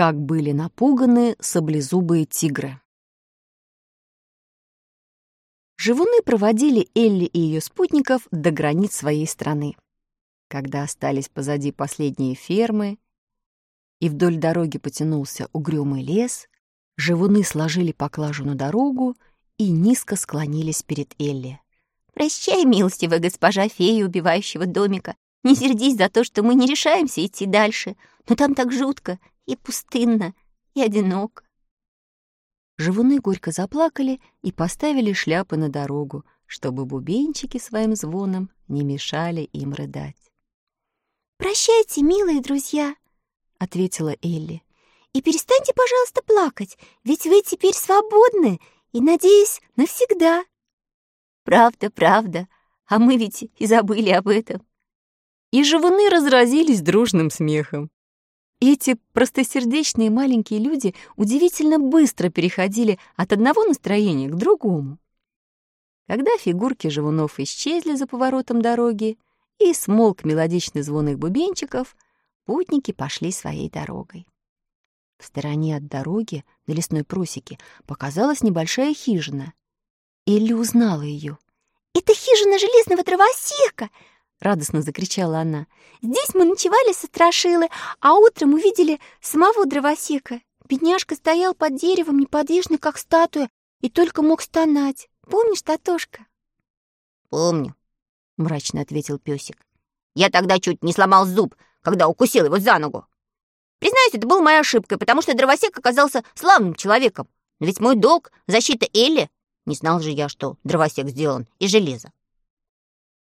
как были напуганы саблезубые тигры. Живуны проводили Элли и ее спутников до границ своей страны. Когда остались позади последние фермы и вдоль дороги потянулся угрюмый лес, живуны сложили поклажу на дорогу и низко склонились перед Элли. «Прощай, милостивая госпожа фея убивающего домика. Не сердись за то, что мы не решаемся идти дальше, но там так жутко и пустынно, и одиноко». Живуны горько заплакали и поставили шляпы на дорогу, чтобы бубенчики своим звоном не мешали им рыдать. «Прощайте, милые друзья», — ответила Элли. «И перестаньте, пожалуйста, плакать, ведь вы теперь свободны и, надеюсь, навсегда». «Правда, правда, а мы ведь и забыли об этом». И живуны разразились дружным смехом. Эти простосердечные маленькие люди удивительно быстро переходили от одного настроения к другому. Когда фигурки живунов исчезли за поворотом дороги, и смолк мелодичный звон их бубенчиков, путники пошли своей дорогой. В стороне от дороги, на лесной просеке, показалась небольшая хижина. Элли узнала ее. «Это хижина железного дровосека!» — радостно закричала она. «Здесь мы ночевали со страшилы, а утром увидели самого дровосека. Бедняжка стоял под деревом, неподвижный, как статуя, и только мог стонать. Помнишь, Татошка?» «Помню», — мрачно ответил песик. «Я тогда чуть не сломал зуб, когда укусил его за ногу. Признаюсь, это была моя ошибка, потому что дровосек оказался славным человеком. Но ведь мой долг — защита Элли. Не знал же я, что дровосек сделан из железа».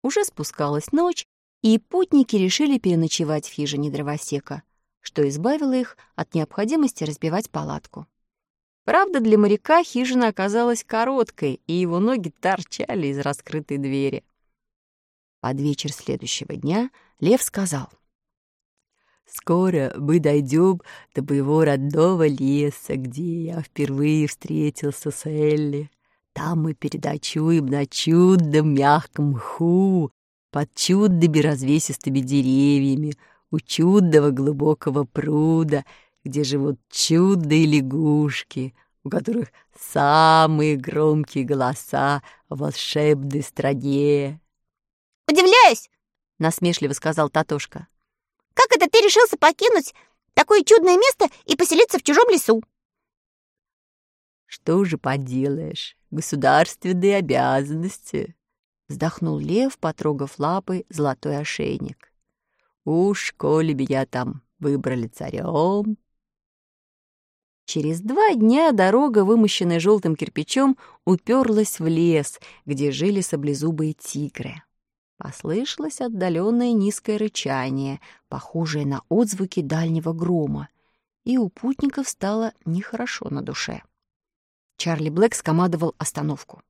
Уже спускалась ночь, и путники решили переночевать в хижине дровосека, что избавило их от необходимости разбивать палатку. Правда, для моряка хижина оказалась короткой, и его ноги торчали из раскрытой двери. Под вечер следующего дня Лев сказал. «Скоро мы дойдем до моего родного леса, где я впервые встретился с Элли. Там мы передачуем на чудном мягком мху, под чудными развесистыми деревьями, у чудного глубокого пруда, где живут чудные лягушки, у которых самые громкие голоса в волшебной стране. «Удивляюсь!» — насмешливо сказал Татошка. «Как это ты решился покинуть такое чудное место и поселиться в чужом лесу?» «Что же поделаешь, государственные обязанности!» Вздохнул лев, потрогав лапой золотой ошейник. «Уж, коли меня там выбрали царем!» Через два дня дорога, вымощенная желтым кирпичом, уперлась в лес, где жили саблезубые тигры. Послышалось отдаленное низкое рычание, похожее на отзвуки дальнего грома, и у путников стало нехорошо на душе. Чарли Блэк скомандовал остановку.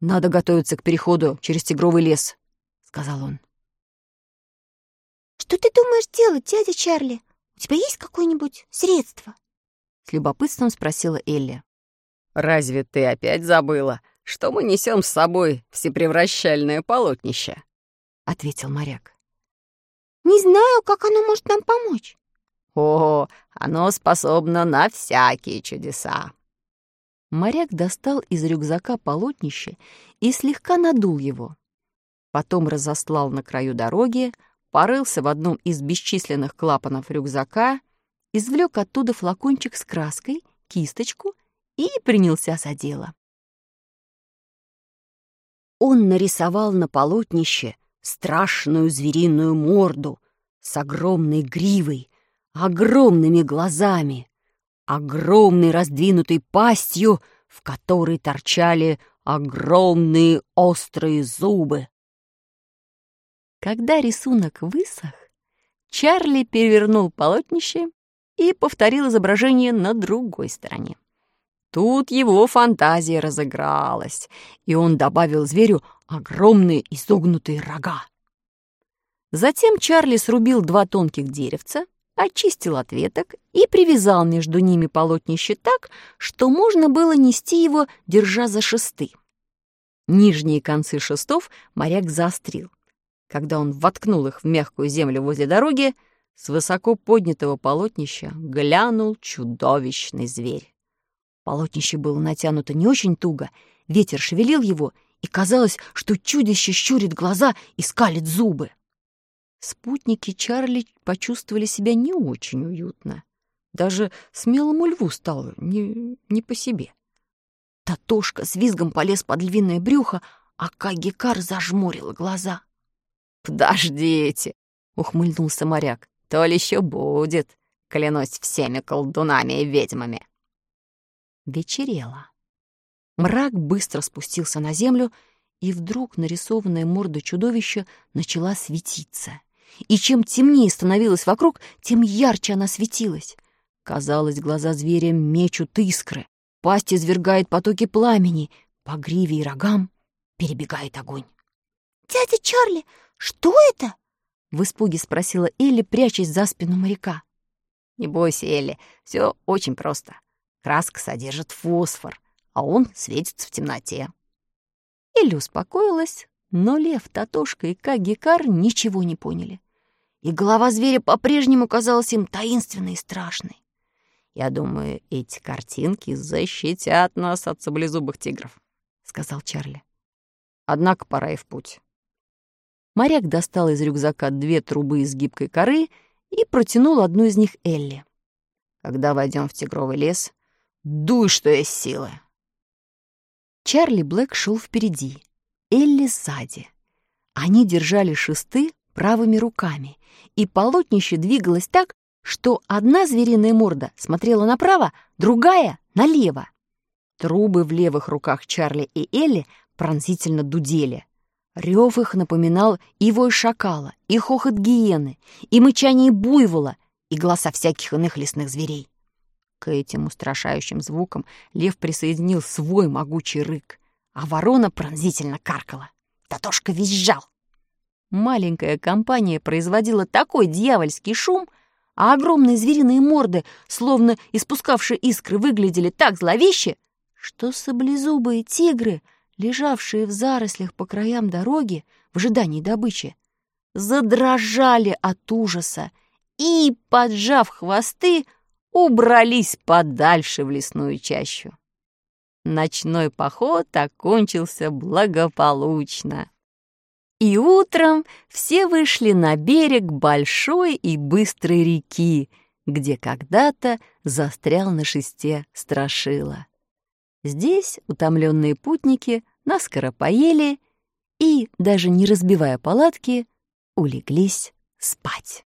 «Надо готовиться к переходу через тигровый лес», — сказал он. «Что ты думаешь делать, дядя Чарли? У тебя есть какое-нибудь средство?» С любопытством спросила Элли. «Разве ты опять забыла, что мы несем с собой всепревращальное полотнище?» — ответил моряк. «Не знаю, как оно может нам помочь». «О, оно способно на всякие чудеса». Моряк достал из рюкзака полотнище и слегка надул его. Потом разослал на краю дороги, порылся в одном из бесчисленных клапанов рюкзака, извлек оттуда флакончик с краской, кисточку и принялся за дело. Он нарисовал на полотнище страшную звериную морду с огромной гривой, огромными глазами, огромной раздвинутой пастью, в которой торчали огромные острые зубы. Когда рисунок высох, Чарли перевернул полотнище и повторил изображение на другой стороне. Тут его фантазия разыгралась, и он добавил зверю огромные изогнутые рога. Затем Чарли срубил два тонких деревца, очистил от веток и привязал между ними полотнище так, что можно было нести его, держа за шесты. Нижние концы шестов моряк заострил. Когда он воткнул их в мягкую землю возле дороги, С высоко поднятого полотнища глянул чудовищный зверь. Полотнище было натянуто не очень туго, ветер шевелил его, и казалось, что чудище щурит глаза и скалит зубы. Спутники Чарли почувствовали себя не очень уютно. Даже смелому льву стало не, не по себе. Татошка с визгом полез под львиное брюхо, а Кагикар зажмурила глаза. «Подождите!» — ухмыльнулся моряк. «То ли еще будет, клянусь всеми колдунами и ведьмами!» Вечерело. Мрак быстро спустился на землю, и вдруг нарисованная морда чудовища начала светиться. И чем темнее становилось вокруг, тем ярче она светилась. Казалось, глаза зверя мечут искры, пасть извергает потоки пламени, по гриве и рогам перебегает огонь. «Дядя Чарли, что это?» — в испуге спросила Элли, прячась за спину моряка. «Не бойся, Элли, все очень просто. Краска содержит фосфор, а он светится в темноте». Элли успокоилась, но Лев, Татошка и Кагикар ничего не поняли. И голова зверя по-прежнему казалась им таинственной и страшной. «Я думаю, эти картинки защитят нас от саблезубых тигров», — сказал Чарли. «Однако пора и в путь». Моряк достал из рюкзака две трубы из гибкой коры и протянул одну из них Элли. «Когда войдем в тигровый лес, дуй, что есть силы!» Чарли Блэк шел впереди, Элли сзади. Они держали шесты правыми руками, и полотнище двигалось так, что одна звериная морда смотрела направо, другая — налево. Трубы в левых руках Чарли и Элли пронзительно дудели. Рев их напоминал и вой шакала, и хохот гиены, и мычание буйвола, и голоса всяких иных лесных зверей. К этим устрашающим звукам лев присоединил свой могучий рык, а ворона пронзительно каркала. Татошка визжал. Маленькая компания производила такой дьявольский шум, а огромные звериные морды, словно испускавшие искры, выглядели так зловеще, что саблезубые тигры, лежавшие в зарослях по краям дороги в ожидании добычи, задрожали от ужаса и, поджав хвосты, убрались подальше в лесную чащу. Ночной поход окончился благополучно. И утром все вышли на берег большой и быстрой реки, где когда-то застрял на шесте страшила. Здесь утомленные путники наскоро поели и, даже не разбивая палатки, улеглись спать.